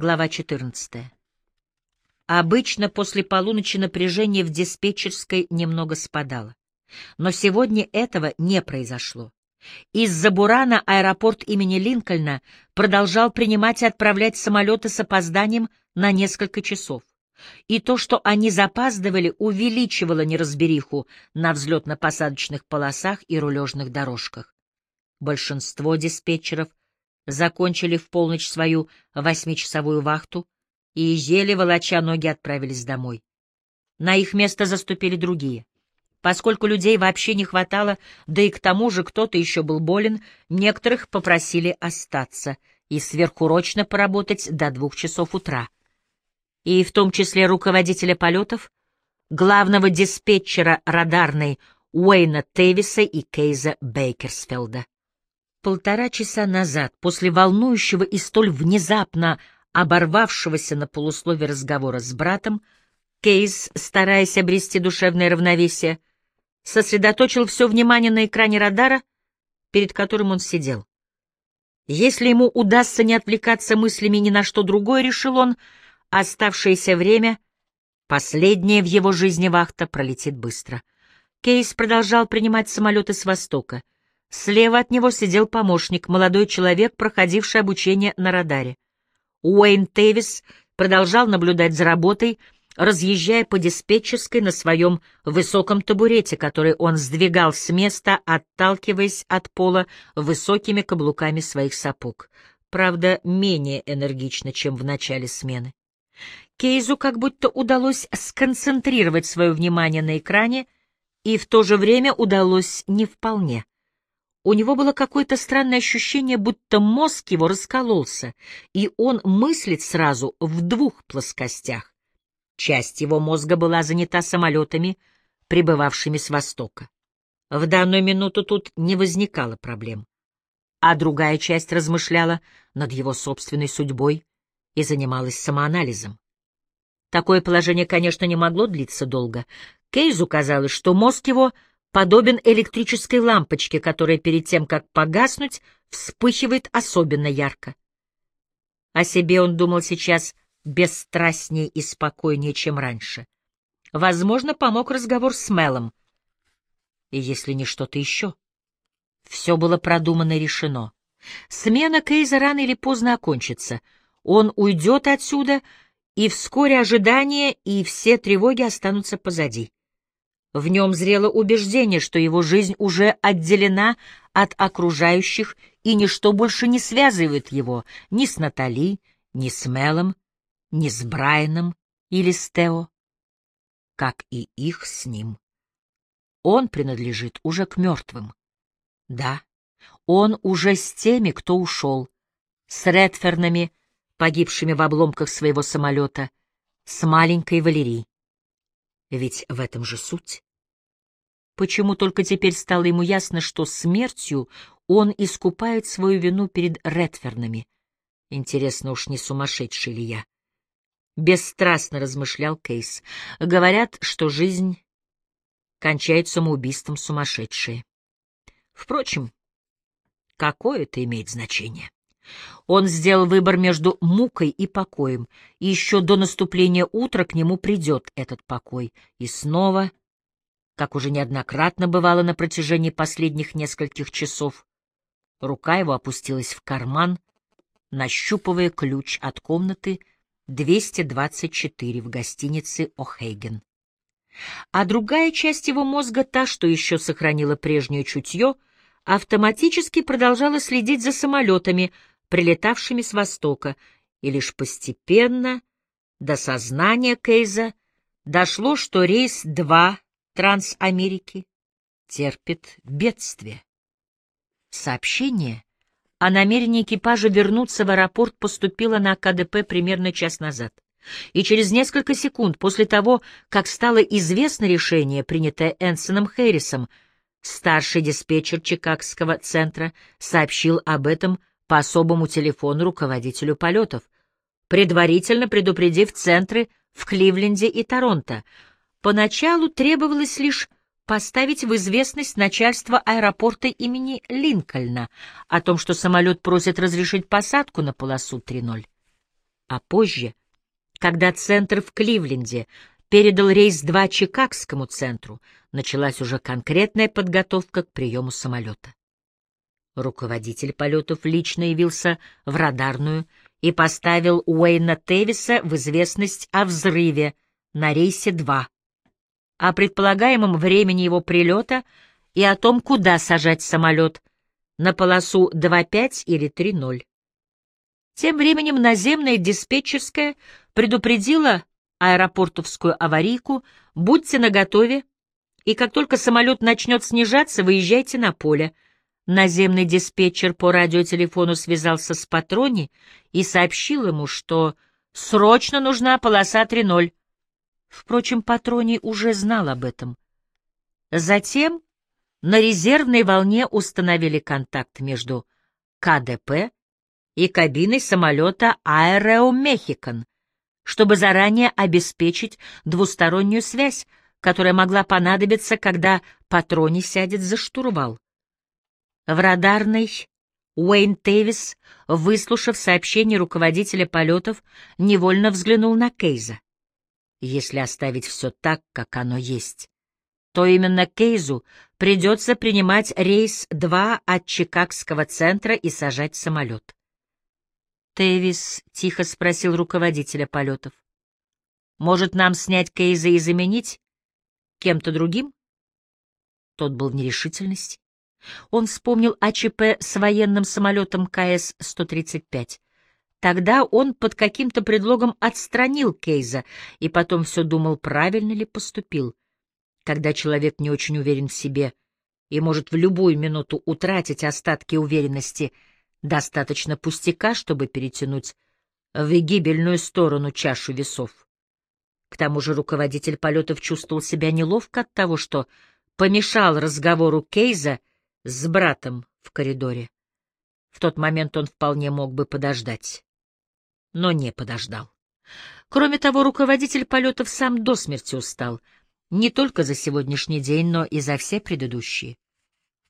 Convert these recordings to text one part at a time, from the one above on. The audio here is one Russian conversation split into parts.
Глава 14. Обычно после полуночи напряжение в диспетчерской немного спадало. Но сегодня этого не произошло. Из-за бурана аэропорт имени Линкольна продолжал принимать и отправлять самолеты с опозданием на несколько часов. И то, что они запаздывали, увеличивало неразбериху на взлетно-посадочных полосах и рулежных дорожках. Большинство диспетчеров закончили в полночь свою восьмичасовую вахту и, еле волоча ноги, отправились домой. На их место заступили другие. Поскольку людей вообще не хватало, да и к тому же кто-то еще был болен, некоторых попросили остаться и сверхурочно поработать до двух часов утра. И в том числе руководителя полетов, главного диспетчера радарной Уэйна Тевиса и Кейза Бейкерсфелда. Полтора часа назад, после волнующего и столь внезапно оборвавшегося на полуслове разговора с братом, Кейс, стараясь обрести душевное равновесие, сосредоточил все внимание на экране радара, перед которым он сидел. Если ему удастся не отвлекаться мыслями ни на что другое, решил он, оставшееся время, последняя в его жизни вахта, пролетит быстро. Кейс продолжал принимать самолеты с востока. Слева от него сидел помощник, молодой человек, проходивший обучение на радаре. Уэйн Тевис продолжал наблюдать за работой, разъезжая по диспетчерской на своем высоком табурете, который он сдвигал с места, отталкиваясь от пола высокими каблуками своих сапог. Правда, менее энергично, чем в начале смены. Кейзу как будто удалось сконцентрировать свое внимание на экране, и в то же время удалось не вполне. У него было какое-то странное ощущение, будто мозг его раскололся, и он мыслит сразу в двух плоскостях. Часть его мозга была занята самолетами, прибывавшими с востока. В данную минуту тут не возникало проблем. А другая часть размышляла над его собственной судьбой и занималась самоанализом. Такое положение, конечно, не могло длиться долго. Кейзу казалось, что мозг его подобен электрической лампочке, которая перед тем, как погаснуть, вспыхивает особенно ярко. О себе он думал сейчас бесстрастнее и спокойнее, чем раньше. Возможно, помог разговор с Мелом. И если не что-то еще. Все было продумано и решено. Смена Кейза рано или поздно окончится. Он уйдет отсюда, и вскоре ожидания и все тревоги останутся позади. В нем зрело убеждение, что его жизнь уже отделена от окружающих, и ничто больше не связывает его ни с Натали, ни с Мелом, ни с Брайаном или с Тео, как и их с ним. Он принадлежит уже к мертвым. Да, он уже с теми, кто ушел, с Редфернами, погибшими в обломках своего самолета, с маленькой Валерией. Ведь в этом же суть. Почему только теперь стало ему ясно, что смертью он искупает свою вину перед Редфернами? Интересно уж, не сумасшедший ли я? Бесстрастно размышлял Кейс. Говорят, что жизнь кончает самоубийством сумасшедшие. Впрочем, какое это имеет значение? Он сделал выбор между мукой и покоем, и еще до наступления утра к нему придет этот покой. И снова, как уже неоднократно бывало на протяжении последних нескольких часов, рука его опустилась в карман, нащупывая ключ от комнаты, 224 в гостинице О'Хейген. А другая часть его мозга, та, что еще сохранила прежнее чутье, автоматически продолжала следить за самолетами, прилетавшими с востока, и лишь постепенно до сознания Кейза дошло, что рейс 2 Трансамерики терпит бедствие. Сообщение о намерении экипажа вернуться в аэропорт поступило на КДП примерно час назад. И через несколько секунд после того, как стало известно решение, принятое Энсоном Хэррисом, старший диспетчер Чикагского центра сообщил об этом по особому телефону руководителю полетов, предварительно предупредив центры в Кливленде и Торонто. Поначалу требовалось лишь поставить в известность начальство аэропорта имени Линкольна о том, что самолет просит разрешить посадку на полосу 3.0. А позже, когда центр в Кливленде передал рейс 2 Чикагскому центру, началась уже конкретная подготовка к приему самолета. Руководитель полетов лично явился в радарную и поставил Уэйна Тевиса в известность о взрыве на рейсе 2, о предполагаемом времени его прилета и о том, куда сажать самолет, на полосу 2.5 или 3.0. Тем временем наземная диспетчерская предупредила аэропортовскую аварийку, будьте наготове, и как только самолет начнет снижаться, выезжайте на поле. Наземный диспетчер по радиотелефону связался с Патрони и сообщил ему, что срочно нужна полоса 3.0. Впрочем, Патрони уже знал об этом. Затем на резервной волне установили контакт между КДП и кабиной самолета Аэроу Мехикан, чтобы заранее обеспечить двустороннюю связь, которая могла понадобиться, когда Патрони сядет за штурвал. В радарной Уэйн Тевис, выслушав сообщение руководителя полетов, невольно взглянул на Кейза. Если оставить все так, как оно есть, то именно Кейзу придется принимать рейс 2 от Чикагского центра и сажать самолет. Тевис тихо спросил руководителя полетов. «Может, нам снять Кейза и заменить кем-то другим?» Тот был в нерешительности. Он вспомнил АЧП с военным самолетом КС-135. Тогда он под каким-то предлогом отстранил Кейза и потом все думал, правильно ли поступил. Когда человек не очень уверен в себе и может в любую минуту утратить остатки уверенности, достаточно пустяка, чтобы перетянуть в гибельную сторону чашу весов. К тому же руководитель полетов чувствовал себя неловко от того, что помешал разговору Кейза с братом в коридоре. В тот момент он вполне мог бы подождать, но не подождал. Кроме того, руководитель полетов сам до смерти устал, не только за сегодняшний день, но и за все предыдущие.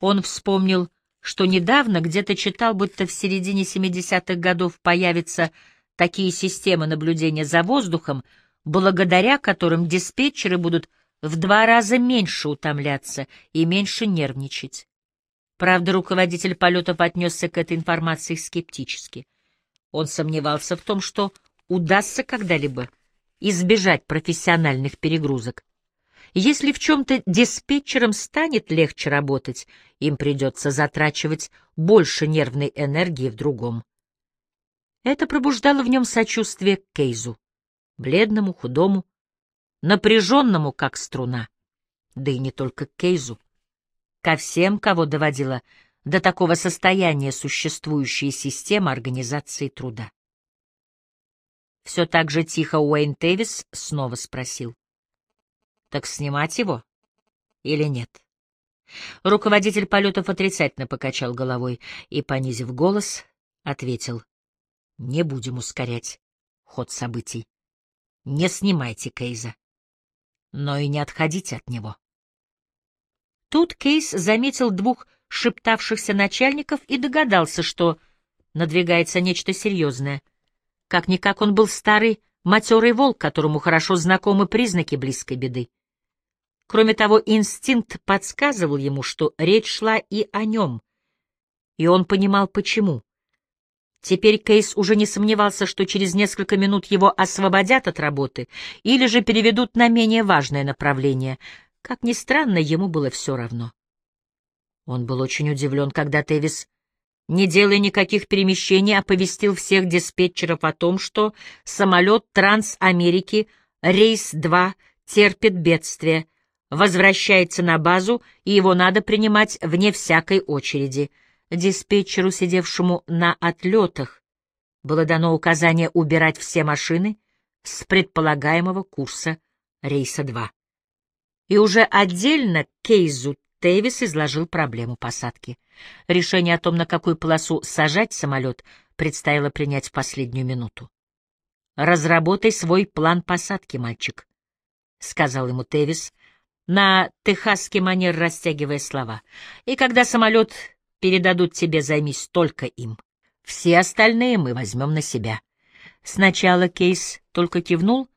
Он вспомнил, что недавно где-то читал, будто в середине 70-х годов появятся такие системы наблюдения за воздухом, благодаря которым диспетчеры будут в два раза меньше утомляться и меньше нервничать. Правда, руководитель полетов отнесся к этой информации скептически. Он сомневался в том, что удастся когда-либо избежать профессиональных перегрузок. Если в чем-то диспетчерам станет легче работать, им придется затрачивать больше нервной энергии в другом. Это пробуждало в нем сочувствие к Кейзу, бледному, худому, напряженному, как струна. Да и не только к Кейзу ко всем, кого доводила до такого состояния существующая система организации труда. Все так же тихо Уэйн Тевис снова спросил. «Так снимать его или нет?» Руководитель полетов отрицательно покачал головой и, понизив голос, ответил. «Не будем ускорять ход событий. Не снимайте Кейза, но и не отходите от него». Тут Кейс заметил двух шептавшихся начальников и догадался, что надвигается нечто серьезное. Как-никак он был старый, матерый волк, которому хорошо знакомы признаки близкой беды. Кроме того, инстинкт подсказывал ему, что речь шла и о нем, и он понимал, почему. Теперь Кейс уже не сомневался, что через несколько минут его освободят от работы или же переведут на менее важное направление, как ни странно, ему было все равно. Он был очень удивлен, когда Тевис, не делая никаких перемещений, оповестил всех диспетчеров о том, что самолет Трансамерики рейс-2 терпит бедствие, возвращается на базу, и его надо принимать вне всякой очереди. Диспетчеру, сидевшему на отлетах, было дано указание убирать все машины с предполагаемого курса рейса 2 и уже отдельно Кейзу Тевис изложил проблему посадки. Решение о том, на какую полосу сажать самолет, предстояло принять в последнюю минуту. «Разработай свой план посадки, мальчик», — сказал ему Тевис, на техасский манер растягивая слова. «И когда самолет передадут тебе, займись только им. Все остальные мы возьмем на себя. Сначала Кейс только кивнул,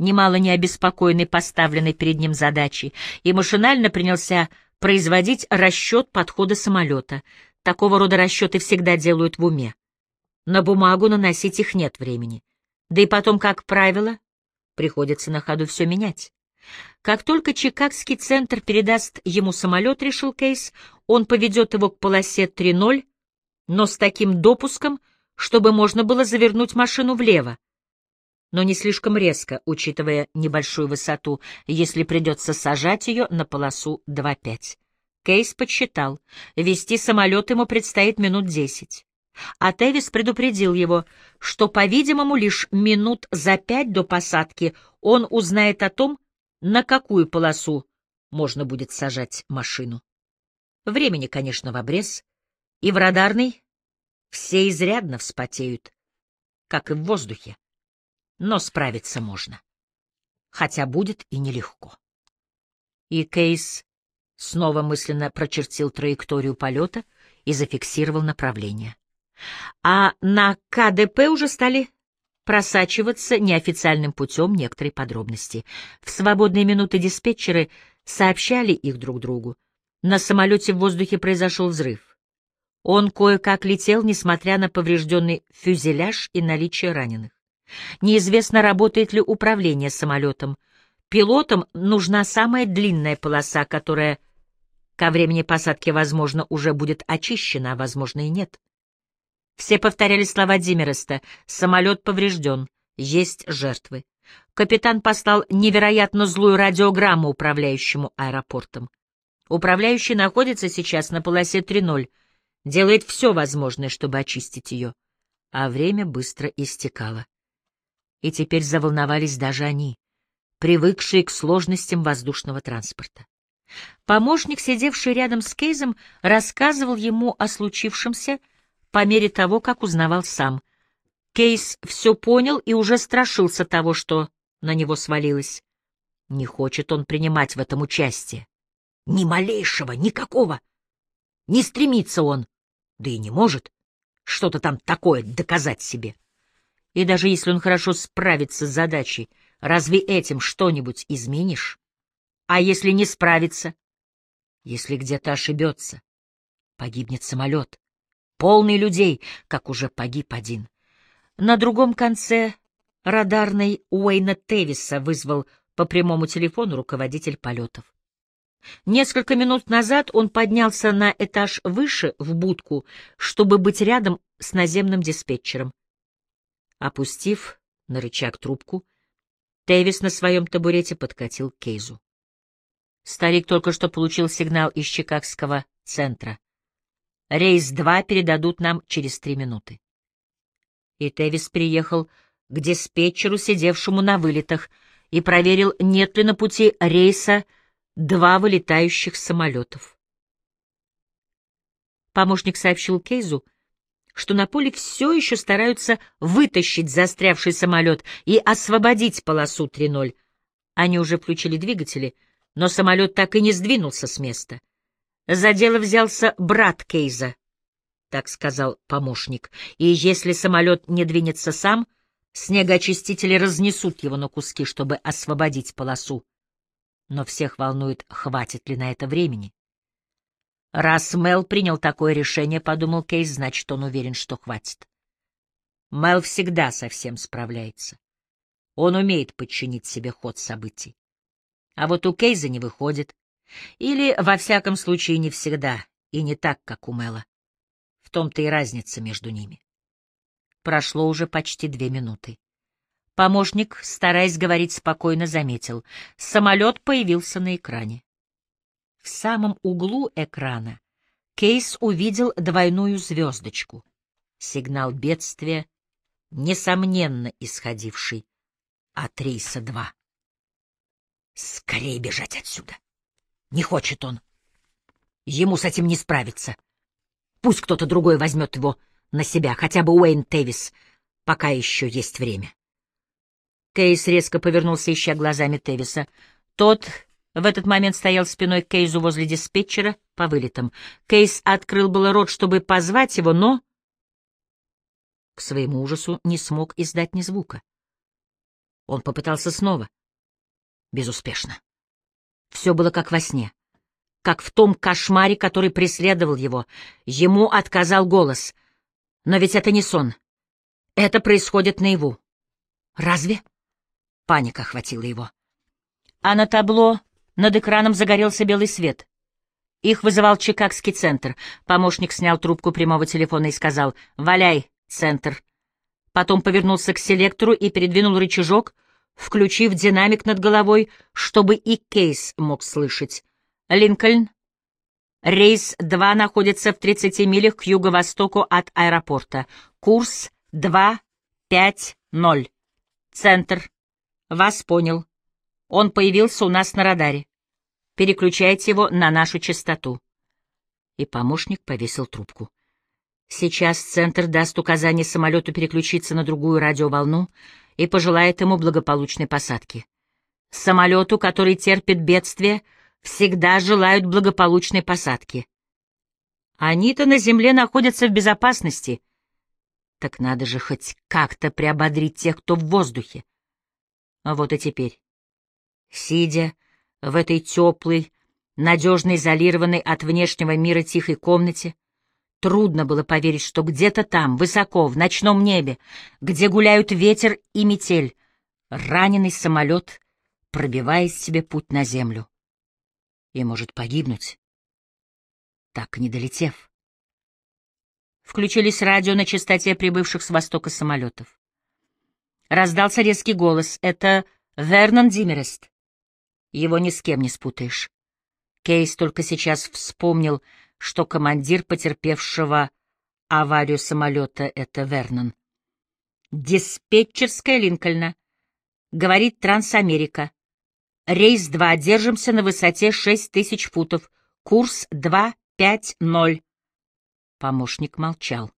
немало не обеспокоенный поставленной перед ним задачей, и машинально принялся производить расчет подхода самолета. Такого рода расчеты всегда делают в уме. На бумагу наносить их нет времени. Да и потом, как правило, приходится на ходу все менять. Как только Чикагский центр передаст ему самолет, решил Кейс, он поведет его к полосе 3.0, но с таким допуском, чтобы можно было завернуть машину влево, но не слишком резко, учитывая небольшую высоту, если придется сажать ее на полосу 2.5. Кейс подсчитал, вести самолет ему предстоит минут десять. А Тевис предупредил его, что, по-видимому, лишь минут за пять до посадки он узнает о том, на какую полосу можно будет сажать машину. Времени, конечно, в обрез, и в радарной все изрядно вспотеют, как и в воздухе но справиться можно. Хотя будет и нелегко. И Кейс снова мысленно прочертил траекторию полета и зафиксировал направление. А на КДП уже стали просачиваться неофициальным путем некоторые подробности. В свободные минуты диспетчеры сообщали их друг другу. На самолете в воздухе произошел взрыв. Он кое-как летел, несмотря на поврежденный фюзеляж и наличие раненых. Неизвестно, работает ли управление самолетом. Пилотам нужна самая длинная полоса, которая ко времени посадки, возможно, уже будет очищена, а, возможно, и нет. Все повторяли слова Димереста «Самолет поврежден, есть жертвы». Капитан послал невероятно злую радиограмму управляющему аэропортом. Управляющий находится сейчас на полосе 3.0, делает все возможное, чтобы очистить ее. А время быстро истекало и теперь заволновались даже они, привыкшие к сложностям воздушного транспорта. Помощник, сидевший рядом с Кейзом, рассказывал ему о случившемся по мере того, как узнавал сам. Кейс все понял и уже страшился того, что на него свалилось. Не хочет он принимать в этом участие. Ни малейшего, никакого. Не стремится он, да и не может что-то там такое доказать себе. И даже если он хорошо справится с задачей, разве этим что-нибудь изменишь? А если не справится? Если где-то ошибется? Погибнет самолет. Полный людей, как уже погиб один. На другом конце радарной Уэйна Тевиса вызвал по прямому телефону руководитель полетов. Несколько минут назад он поднялся на этаж выше, в будку, чтобы быть рядом с наземным диспетчером. Опустив на рычаг трубку, Тэвис на своем табурете подкатил к Кейзу. Старик только что получил сигнал из Чикагского центра. Рейс 2 передадут нам через три минуты. И Тэвис приехал к диспетчеру, сидевшему на вылетах, и проверил, нет ли на пути рейса два вылетающих самолетов. Помощник сообщил Кейзу, что на поле все еще стараются вытащить застрявший самолет и освободить полосу 3.0. Они уже включили двигатели, но самолет так и не сдвинулся с места. За дело взялся брат Кейза, так сказал помощник, и если самолет не двинется сам, снегоочистители разнесут его на куски, чтобы освободить полосу. Но всех волнует, хватит ли на это времени. Раз Мел принял такое решение, подумал Кейс, значит, он уверен, что хватит. Мел всегда со всем справляется. Он умеет подчинить себе ход событий. А вот у Кейза не выходит. Или, во всяком случае, не всегда, и не так, как у Мела. В том-то и разница между ними. Прошло уже почти две минуты. Помощник, стараясь говорить спокойно, заметил. Самолет появился на экране. В самом углу экрана Кейс увидел двойную звездочку. Сигнал бедствия, несомненно исходивший от рейса 2. Скорее бежать отсюда. Не хочет он. Ему с этим не справиться. Пусть кто-то другой возьмет его на себя, хотя бы Уэйн Тевис, пока еще есть время. Кейс резко повернулся, ища глазами Тевиса. Тот в этот момент стоял спиной Кейзу возле диспетчера по вылетам. Кейс открыл было рот, чтобы позвать его, но... к своему ужасу, не смог издать ни звука. Он попытался снова. Безуспешно. Все было как во сне. Как в том кошмаре, который преследовал его. Ему отказал голос. Но ведь это не сон. Это происходит наяву. Разве? Паника охватила его. А на табло над экраном загорелся белый свет. Их вызывал Чикагский центр. Помощник снял трубку прямого телефона и сказал «Валяй, центр». Потом повернулся к селектору и передвинул рычажок, включив динамик над головой, чтобы и Кейс мог слышать. «Линкольн, рейс 2 находится в 30 милях к юго-востоку от аэропорта. Курс 250. Центр. Вас понял. Он появился у нас на радаре. Переключайте его на нашу частоту. И помощник повесил трубку. Сейчас центр даст указание самолету переключиться на другую радиоволну и пожелает ему благополучной посадки. Самолету, который терпит бедствие, всегда желают благополучной посадки. Они-то на земле находятся в безопасности. Так надо же хоть как-то приободрить тех, кто в воздухе. А вот и теперь, сидя в этой теплой, надежно изолированной от внешнего мира тихой комнате, трудно было поверить, что где-то там, высоко, в ночном небе, где гуляют ветер и метель, раненый самолет пробивает себе путь на землю и может погибнуть, так не долетев. Включились радио на частоте прибывших с востока самолетов. Раздался резкий голос. Это Вернон Димерест. Его ни с кем не спутаешь. Кейс только сейчас вспомнил, что командир потерпевшего аварию самолета — это Вернон. «Диспетчерская Линкольна», — говорит Трансамерика. «Рейс 2, держимся на высоте 6 тысяч футов. Курс 250». Помощник молчал.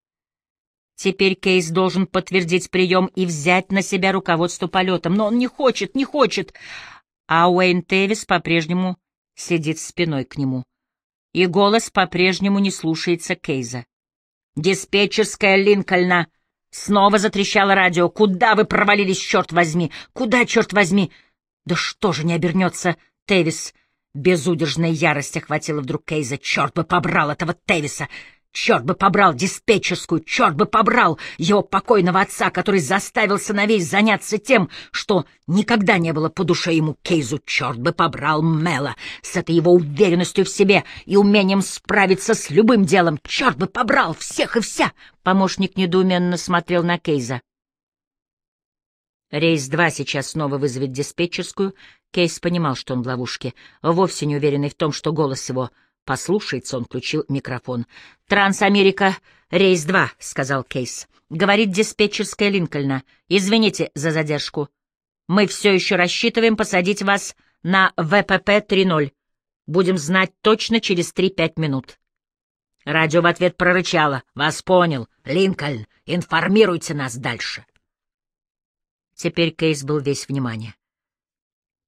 Теперь Кейс должен подтвердить прием и взять на себя руководство полетом, но он не хочет, не хочет а Уэйн Тевис по-прежнему сидит спиной к нему. И голос по-прежнему не слушается Кейза. «Диспетчерская Линкольна!» Снова затрещало радио. «Куда вы провалились, черт возьми? Куда, черт возьми?» «Да что же не обернется, Тевис?» Безудержная ярость охватила вдруг Кейза. «Черт бы побрал этого Тевиса! Черт бы побрал диспетчерскую, черт бы побрал его покойного отца, который заставил сыновей заняться тем, что никогда не было по душе ему Кейзу. Черт бы побрал Мела с этой его уверенностью в себе и умением справиться с любым делом. Черт бы побрал всех и вся! Помощник недоуменно смотрел на Кейза. Рейс 2 сейчас снова вызовет диспетчерскую. Кейс понимал, что он в ловушке, вовсе не уверенный в том, что голос его — Послушается, он включил микрофон. «Трансамерика, рейс 2», — сказал Кейс. «Говорит диспетчерская Линкольна. Извините за задержку. Мы все еще рассчитываем посадить вас на ВПП-3.0. Будем знать точно через 3-5 минут». Радио в ответ прорычало. «Вас понял. Линкольн, информируйте нас дальше». Теперь Кейс был весь внимание.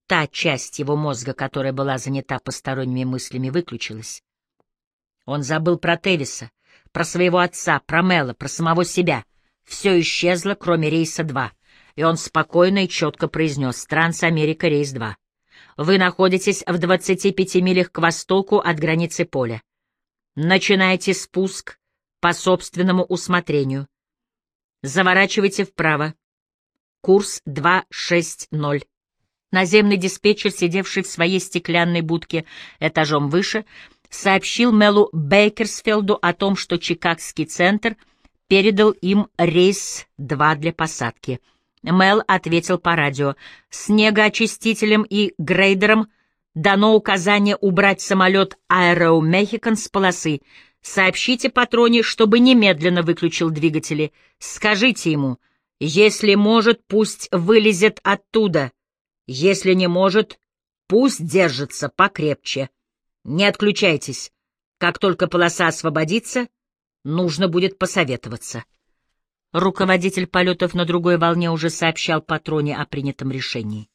Та часть его мозга, которая была занята посторонними мыслями, выключилась. Он забыл про Тевиса, про своего отца, про Мела, про самого себя. Все исчезло, кроме рейса 2. И он спокойно и четко произнес «Трансамерика, рейс 2». Вы находитесь в 25 милях к востоку от границы поля. Начинайте спуск по собственному усмотрению. Заворачивайте вправо. Курс 260. Наземный диспетчер, сидевший в своей стеклянной будке этажом выше, сообщил Мелу Бейкерсфелду о том, что Чикагский центр передал им рейс 2 для посадки. Мел ответил по радио. Снегоочистителем и грейдером дано указание убрать самолет Aero Mexican с полосы. Сообщите патроне, чтобы немедленно выключил двигатели. Скажите ему, если может, пусть вылезет оттуда — если не может, пусть держится покрепче. Не отключайтесь. Как только полоса освободится, нужно будет посоветоваться. Руководитель полетов на другой волне уже сообщал патроне о принятом решении.